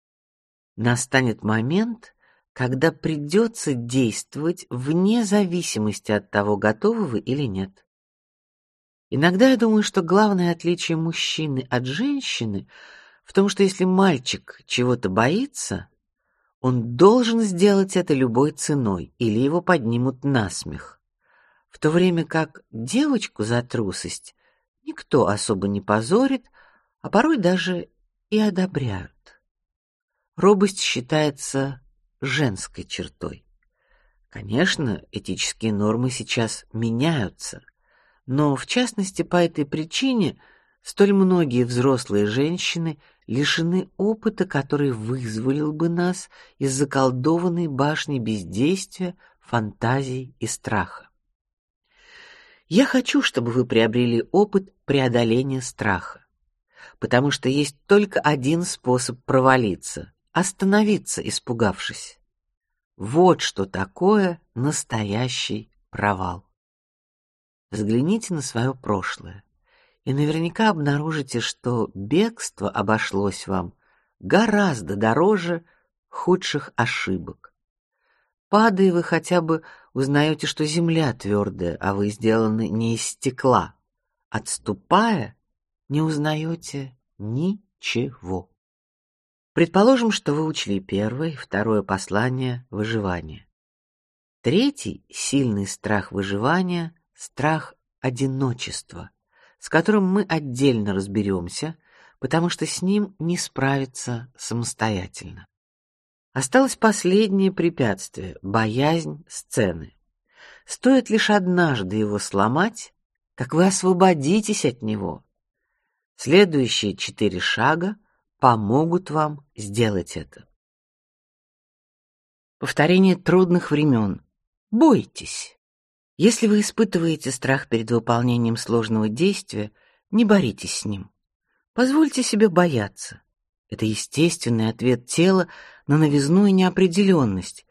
настанет момент, когда придется действовать вне зависимости от того, готовы вы или нет. Иногда я думаю, что главное отличие мужчины от женщины в том, что если мальчик чего-то боится, он должен сделать это любой ценой, или его поднимут на смех. В то время как девочку за трусость никто особо не позорит, а порой даже и одобряют. Робость считается женской чертой. Конечно, этические нормы сейчас меняются, но в частности по этой причине столь многие взрослые женщины лишены опыта, который вызволил бы нас из заколдованной башни бездействия, фантазий и страха. Я хочу, чтобы вы приобрели опыт преодоления страха, потому что есть только один способ провалиться остановиться, испугавшись. Вот что такое настоящий провал. Взгляните на свое прошлое, и наверняка обнаружите, что бегство обошлось вам гораздо дороже худших ошибок. Падая, вы хотя бы узнаете, что земля твердая, а вы сделаны не из стекла. Отступая, не узнаете ничего. Предположим, что вы учли первое и второе послание выживания. Третий сильный страх выживания страх одиночества, с которым мы отдельно разберемся, потому что с ним не справиться самостоятельно. Осталось последнее препятствие боязнь сцены. Стоит лишь однажды его сломать, как вы освободитесь от него. Следующие четыре шага помогут вам сделать это. Повторение трудных времен. Бойтесь. Если вы испытываете страх перед выполнением сложного действия, не боритесь с ним. Позвольте себе бояться. Это естественный ответ тела на новизну и неопределенность.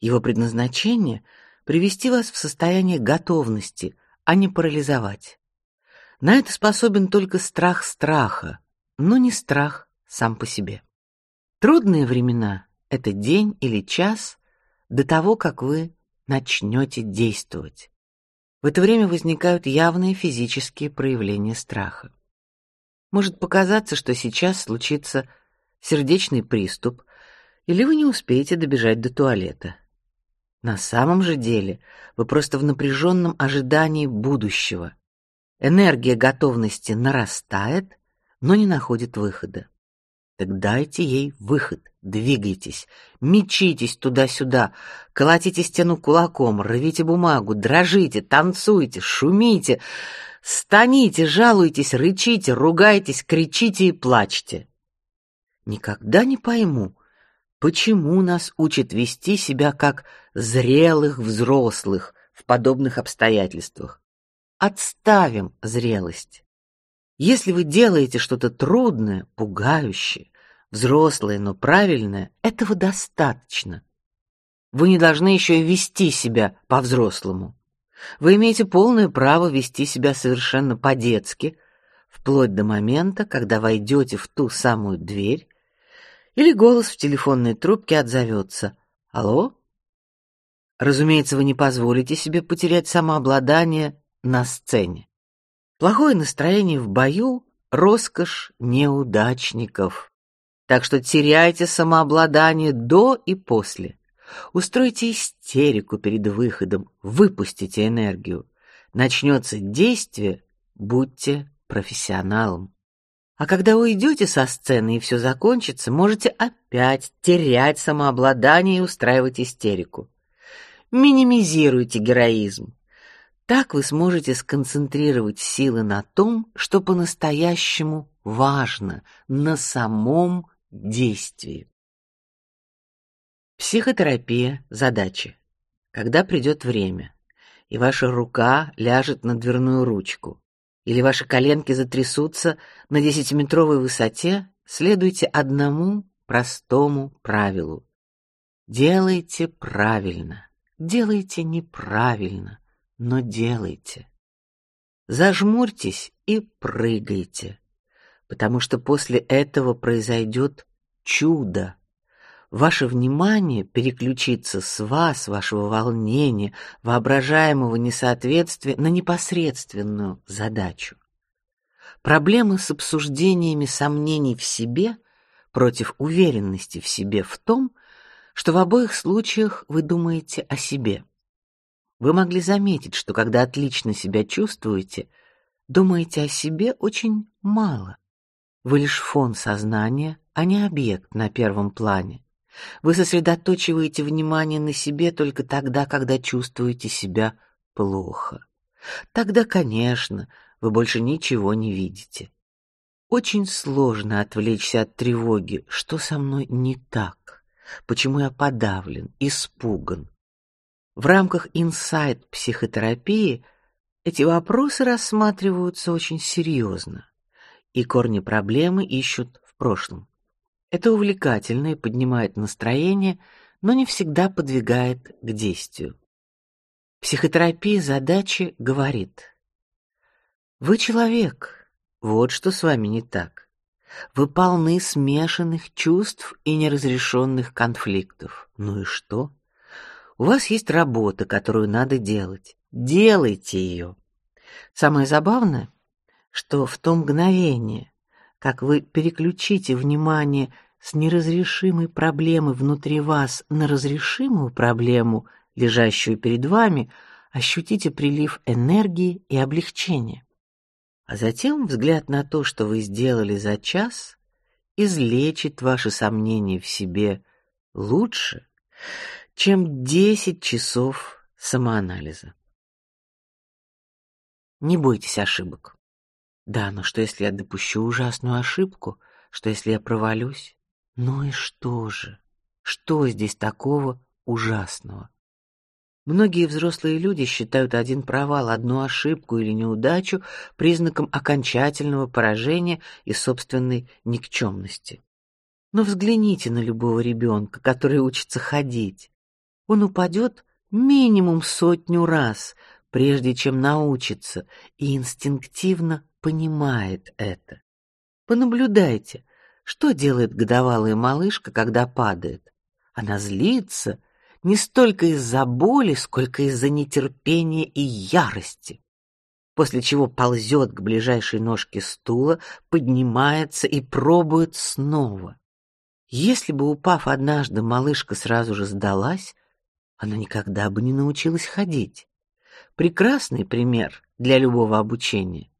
Его предназначение привести вас в состояние готовности, а не парализовать. На это способен только страх страха, но не страх сам по себе. Трудные времена — это день или час до того, как вы начнете действовать. В это время возникают явные физические проявления страха. Может показаться, что сейчас случится сердечный приступ, или вы не успеете добежать до туалета. На самом же деле вы просто в напряженном ожидании будущего. Энергия готовности нарастает, но не находит выхода. Так дайте ей выход, двигайтесь, мечитесь туда-сюда, колотите стену кулаком, рвите бумагу, дрожите, танцуйте, шумите, станите, жалуйтесь, рычите, ругайтесь, кричите и плачьте. Никогда не пойму, почему нас учат вести себя как зрелых взрослых в подобных обстоятельствах. Отставим зрелость. Если вы делаете что-то трудное, пугающее, взрослое, но правильное, этого достаточно. Вы не должны еще и вести себя по-взрослому. Вы имеете полное право вести себя совершенно по-детски, вплоть до момента, когда войдете в ту самую дверь, или голос в телефонной трубке отзовется «Алло?». Разумеется, вы не позволите себе потерять самообладание на сцене. Плохое настроение в бою — роскошь неудачников. Так что теряйте самообладание до и после. Устройте истерику перед выходом, выпустите энергию. Начнется действие, будьте профессионалом. А когда уйдете со сцены и все закончится, можете опять терять самообладание и устраивать истерику. Минимизируйте героизм. Так вы сможете сконцентрировать силы на том, что по-настоящему важно, на самом действии. Психотерапия задачи. Когда придет время, и ваша рука ляжет на дверную ручку, или ваши коленки затрясутся на десятиметровой высоте, следуйте одному простому правилу: делайте правильно, делайте неправильно, но делайте. Зажмурьтесь и прыгайте, потому что после этого произойдет чудо ваше внимание переключится с вас, вашего волнения, воображаемого несоответствия на непосредственную задачу. Проблемы с обсуждениями сомнений в себе против уверенности в себе в том, что в обоих случаях вы думаете о себе. Вы могли заметить, что когда отлично себя чувствуете, думаете о себе очень мало. Вы лишь фон сознания, а не объект на первом плане. Вы сосредотачиваете внимание на себе только тогда, когда чувствуете себя плохо. Тогда, конечно, вы больше ничего не видите. Очень сложно отвлечься от тревоги, что со мной не так, почему я подавлен, испуган. В рамках инсайт психотерапии эти вопросы рассматриваются очень серьезно, и корни проблемы ищут в прошлом. Это увлекательно и поднимает настроение, но не всегда подвигает к действию. Психотерапия задачи говорит: вы человек, вот что с вами не так. Вы полны смешанных чувств и неразрешенных конфликтов. Ну и что? У вас есть работа, которую надо делать. Делайте ее. Самое забавное, что в том мгновение, как вы переключите внимание с неразрешимой проблемы внутри вас на разрешимую проблему, лежащую перед вами, ощутите прилив энергии и облегчения. А затем взгляд на то, что вы сделали за час, излечит ваши сомнения в себе лучше, чем десять часов самоанализа. Не бойтесь ошибок. Да, но что если я допущу ужасную ошибку? Что если я провалюсь? Ну и что же? Что здесь такого ужасного? Многие взрослые люди считают один провал, одну ошибку или неудачу признаком окончательного поражения и собственной никчемности. Но взгляните на любого ребенка, который учится ходить. Он упадет минимум сотню раз, прежде чем научится, и инстинктивно понимает это. Понаблюдайте, что делает годовалая малышка, когда падает. Она злится не столько из-за боли, сколько из-за нетерпения и ярости. После чего ползет к ближайшей ножке стула, поднимается и пробует снова. Если бы упав однажды, малышка сразу же сдалась, она никогда бы не научилась ходить. Прекрасный пример для любого обучения.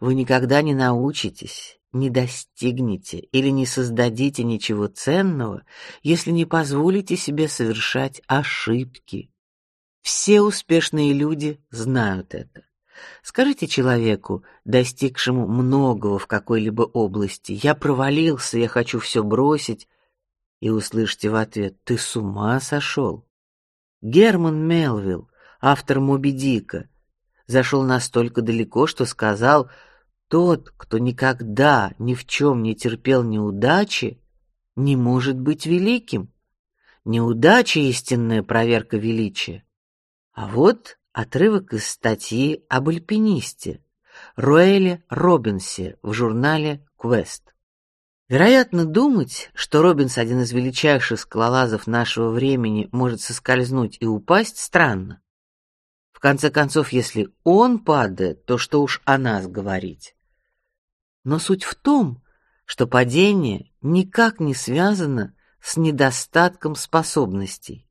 Вы никогда не научитесь, не достигнете или не создадите ничего ценного, если не позволите себе совершать ошибки. Все успешные люди знают это. Скажите человеку, достигшему многого в какой-либо области: "Я провалился, я хочу все бросить", и услышите в ответ: "Ты с ума сошел?" Герман Мелвилл, автор Моби Дика, зашел настолько далеко, что сказал: "Тот, кто никогда ни в чем не терпел неудачи, не может быть великим. неудача истинная проверка величия. А вот отрывок из статьи об альпинисте Роэле Робинсе в журнале Quest. Вероятно, думать, что Робинс один из величайших скалолазов нашего времени может соскользнуть и упасть, странно. Конце концов, если он падает, то что уж о нас говорить. Но суть в том, что падение никак не связано с недостатком способностей.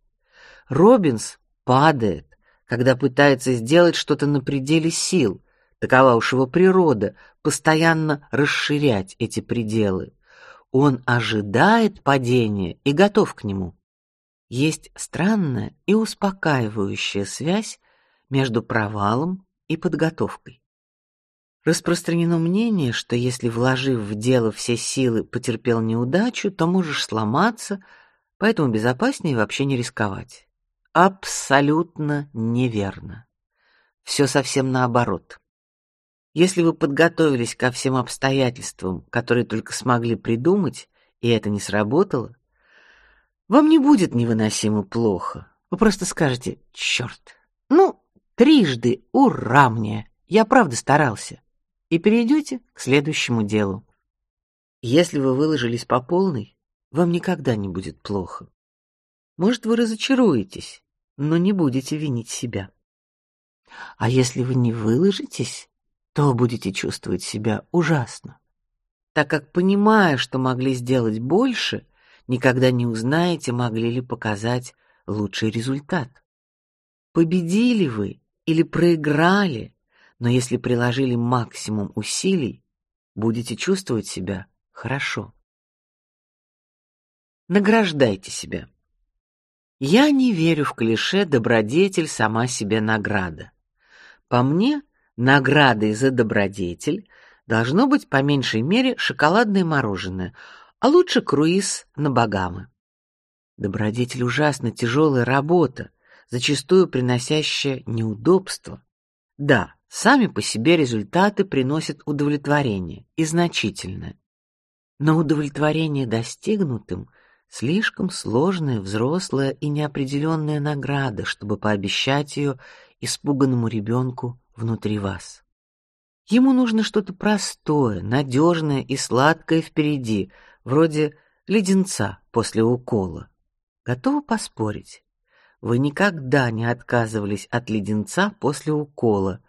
Робинс падает, когда пытается сделать что-то на пределе сил. Такова уж его природа постоянно расширять эти пределы. Он ожидает падения и готов к нему. Есть странная и успокаивающая связь между провалом и подготовкой. Распространено мнение, что если вложив в дело все силы, потерпел неудачу, то можешь сломаться, поэтому безопаснее вообще не рисковать. Абсолютно неверно. Все совсем наоборот. Если вы подготовились ко всем обстоятельствам, которые только смогли придумать, и это не сработало, вам не будет невыносимо плохо. Вы просто скажете: «Черт! Трижды ура мне! Я правда старался!» И перейдете к следующему делу. Если вы выложились по полной, вам никогда не будет плохо. Может, вы разочаруетесь, но не будете винить себя. А если вы не выложитесь, то будете чувствовать себя ужасно, так как понимая, что могли сделать больше, никогда не узнаете, могли ли показать лучший результат. Победили вы или проиграли, но если приложили максимум усилий, будете чувствовать себя хорошо. Награждайте себя. Я не верю в клише добродетель сама себе награда. По мне, Наградой за добродетель должно быть по меньшей мере шоколадное мороженое, а лучше круиз на Багамы. Добродетель ужасно тяжелая работа, зачастую приносящая неудобства. Да, сами по себе результаты приносят удовлетворение и значительное. Но удовлетворение достигнутым слишком сложная, взрослая и неопределенная награда, чтобы пообещать ее испуганному ребенку внутри вас. Ему нужно что-то простое, надежное и сладкое впереди, вроде леденца после укола. Готовы поспорить? Вы никогда не отказывались от леденца после укола,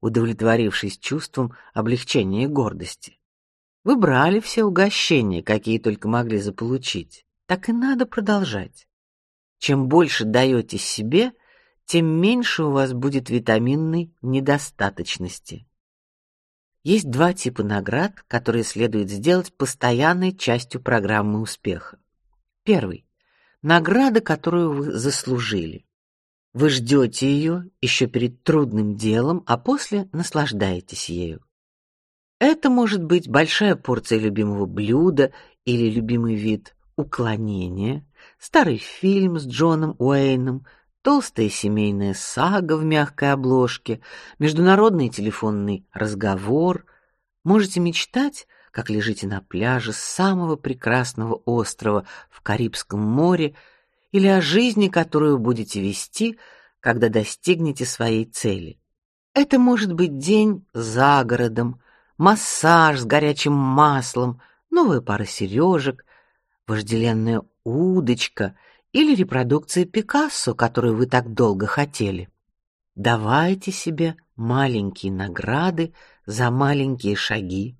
удовлетворившись чувством облегчения и гордости. Вы брали все угощения, какие только могли заполучить. Так и надо продолжать. Чем больше даете себе, тем меньше у вас будет витаминной недостаточности. Есть два типа наград, которые следует сделать постоянной частью программы успеха. Первый награда, которую вы заслужили. Вы ждете ее еще перед трудным делом, а после наслаждаетесь ею. Это может быть большая порция любимого блюда или любимый вид уклонения, старый фильм с Джоном Уэйном, толстая семейная сага в мягкой обложке, международный телефонный разговор. Можете мечтать, как лежите на пляже самого прекрасного острова в Карибском море, или о жизни, которую будете вести, когда достигнете своей цели. Это может быть день за городом, массаж с горячим маслом, новая пара сережек, вожделенная удочка или репродукция Пикассо, которую вы так долго хотели. Давайте себе маленькие награды за маленькие шаги,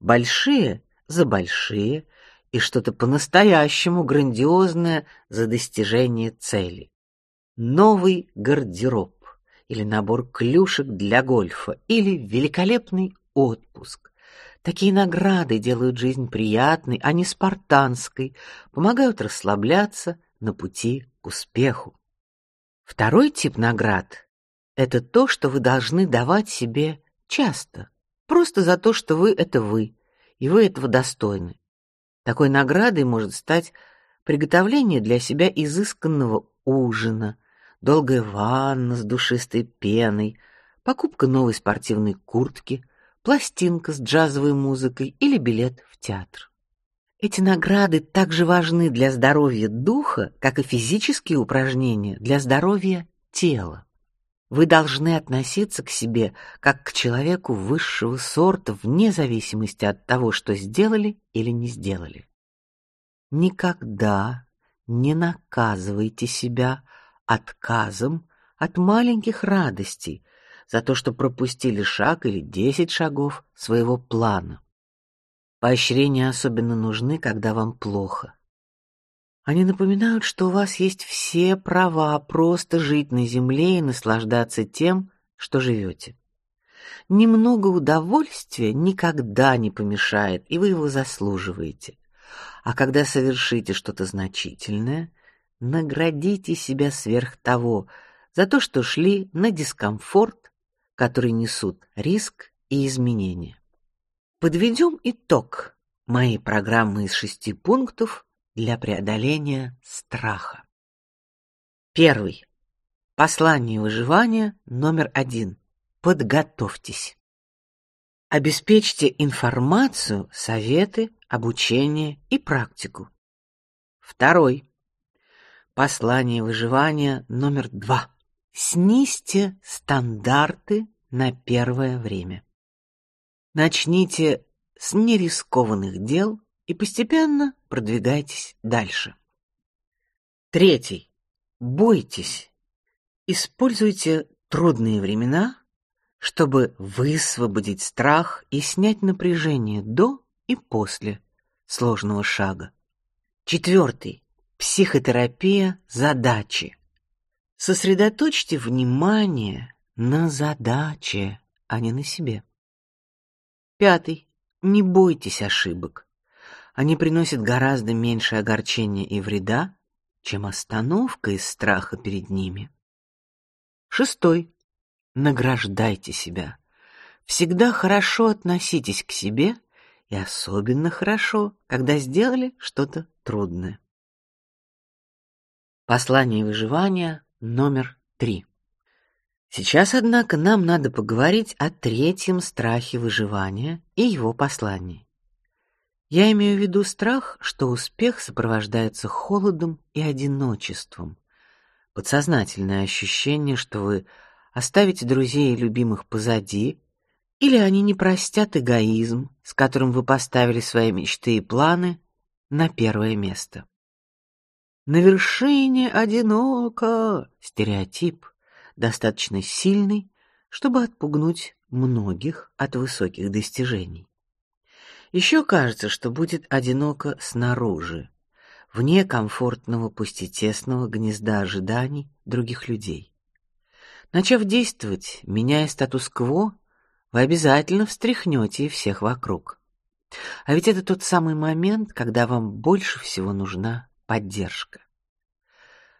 большие за большие и что-то по-настоящему грандиозное за достижение цели. Новый гардероб или набор клюшек для гольфа или великолепный отпуск. Такие награды делают жизнь приятной, а не спартанской, помогают расслабляться, на пути к успеху. Второй тип наград это то, что вы должны давать себе часто, просто за то, что вы это вы, и вы этого достойны. Такой наградой может стать приготовление для себя изысканного ужина, долгая ванна с душистой пеной, покупка новой спортивной куртки, пластинка с джазовой музыкой или билет в театр. Эти награды так же важны для здоровья духа, как и физические упражнения для здоровья тела. Вы должны относиться к себе как к человеку высшего сорта вне зависимости от того, что сделали или не сделали. Никогда не наказывайте себя отказом от маленьких радостей за то, что пропустили шаг или десять шагов своего плана. Поощрения особенно нужны, когда вам плохо. Они напоминают, что у вас есть все права просто жить на земле и наслаждаться тем, что живете. Немного удовольствия никогда не помешает, и вы его заслуживаете. А когда совершите что-то значительное, наградите себя сверх того за то, что шли на дискомфорт, который несут риск и изменения. Подведем итог моей программы из шести пунктов для преодоления страха. Первый. Послание выживания номер один. Подготовьтесь. Обеспечьте информацию, советы, обучение и практику. Второй. Послание выживания номер два. Снизьте стандарты на первое время. Начните с нерискованных дел и постепенно продвигайтесь дальше. Третий. Бойтесь. Используйте трудные времена, чтобы высвободить страх и снять напряжение до и после сложного шага. Четвертый. Психотерапия задачи. Сосредоточьте внимание на задаче, а не на себе. Пятый. Не бойтесь ошибок. Они приносят гораздо меньше огорчения и вреда, чем остановка из страха перед ними. Шестой. Награждайте себя. Всегда хорошо относитесь к себе, и особенно хорошо, когда сделали что-то трудное. Послание выживания номер три. Сейчас, однако, нам надо поговорить о третьем страхе выживания и его послании. Я имею в виду страх, что успех сопровождается холодом и одиночеством. Подсознательное ощущение, что вы оставите друзей и любимых позади, или они не простят эгоизм, с которым вы поставили свои мечты и планы на первое место. На вершине одиноко стереотип достаточно сильный, чтобы отпугнуть многих от высоких достижений. Еще кажется, что будет одиноко снаружи, вне комфортного, пусть и тесного гнезда ожиданий других людей. Начав действовать, меняя статус-кво, вы обязательно встряхнете всех вокруг. А ведь это тот самый момент, когда вам больше всего нужна поддержка.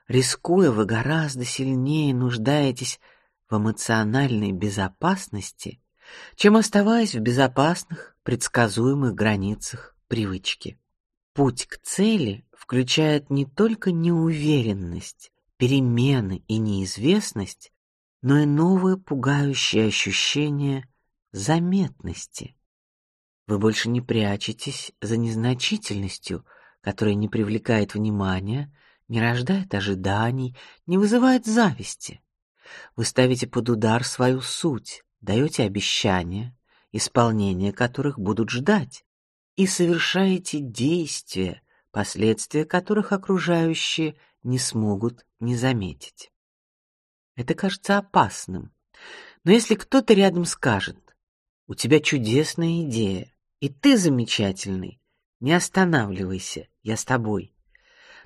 Рискуя, вы гораздо сильнее нуждаетесь в эмоциональной безопасности, чем оставаясь в безопасных, предсказуемых границах привычки. Путь к цели включает не только неуверенность, перемены и неизвестность, но и новое пугающее ощущение заметности. Вы больше не прячетесь за незначительностью, которая не привлекает внимания, не рождает ожиданий, не вызывает зависти. Вы ставите под удар свою суть, даете обещания, исполнение которых будут ждать, и совершаете действия, последствия которых окружающие не смогут не заметить. Это кажется опасным, но если кто-то рядом скажет: "У тебя чудесная идея, и ты замечательный, не останавливайся, я с тобой",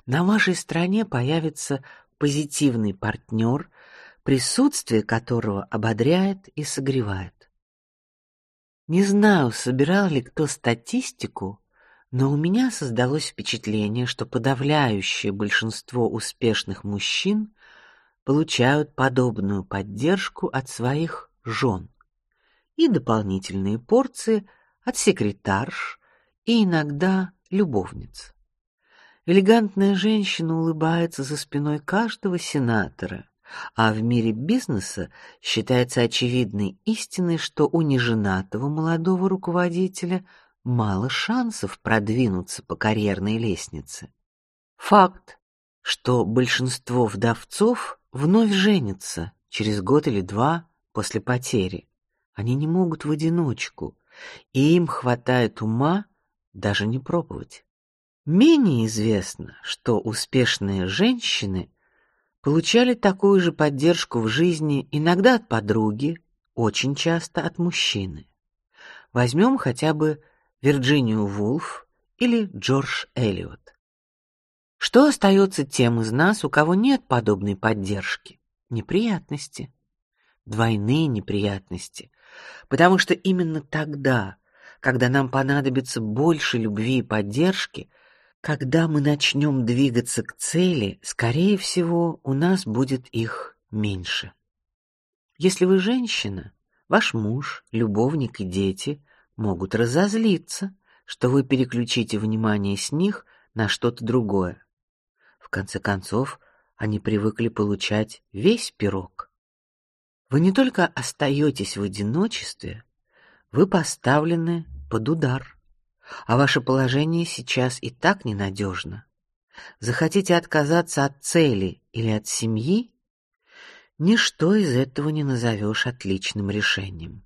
на вашей стороне появится позитивный партнер, присутствие которого ободряет и согревает. Не знаю, собирал ли кто статистику, но у меня создалось впечатление, что подавляющее большинство успешных мужчин получают подобную поддержку от своих жен и дополнительные порции от секретарш и иногда любовниц. Элегантная женщина улыбается за спиной каждого сенатора, а в мире бизнеса считается очевидной истиной, что у неженатого молодого руководителя мало шансов продвинуться по карьерной лестнице. Факт, что большинство вдовцов вновь женятся через год или два после потери. Они не могут в одиночку, и им хватает ума даже не пробовать. Менее известно, что успешные женщины получали такую же поддержку в жизни иногда от подруги, очень часто от мужчины. Возьмем хотя бы Вирджинию Вулф или Джордж Эллиот. Что остается тем из нас, у кого нет подобной поддержки? Неприятности, двойные неприятности, потому что именно тогда, когда нам понадобится больше любви и поддержки, когда мы начнем двигаться к цели, скорее всего, у нас будет их меньше. Если вы женщина, ваш муж, любовник и дети могут разозлиться, что вы переключите внимание с них на что-то другое. В конце концов, они привыкли получать весь пирог. Вы не только остаетесь в одиночестве, вы поставлены под удар, а ваше положение сейчас и так ненадежно. Захотите отказаться от цели или от семьи, ничто из этого не назовешь отличным решением.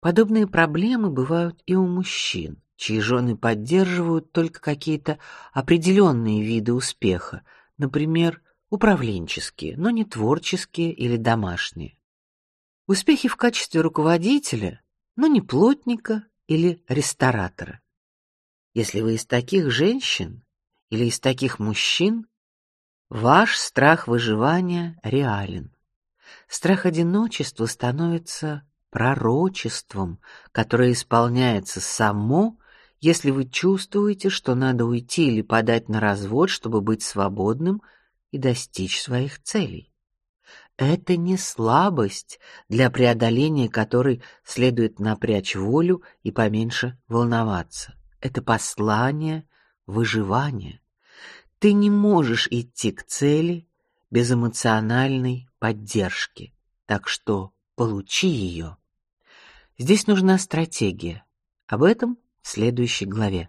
Подобные проблемы бывают и у мужчин, чьи жены поддерживают только какие-то определенные виды успеха, например, управленческие, но не творческие или домашние. Успехи в качестве руководителя, но не плотника или ресторатора. Если вы из таких женщин или из таких мужчин, ваш страх выживания реален. Страх одиночества становится пророчеством, которое исполняется само, если вы чувствуете, что надо уйти или подать на развод, чтобы быть свободным и достичь своих целей. Это не слабость, для преодоления которой следует напрячь волю и поменьше волноваться. Это послание выживания. Ты не можешь идти к цели без эмоциональной поддержки, так что получи ее. Здесь нужна стратегия. Об этом в следующей главе.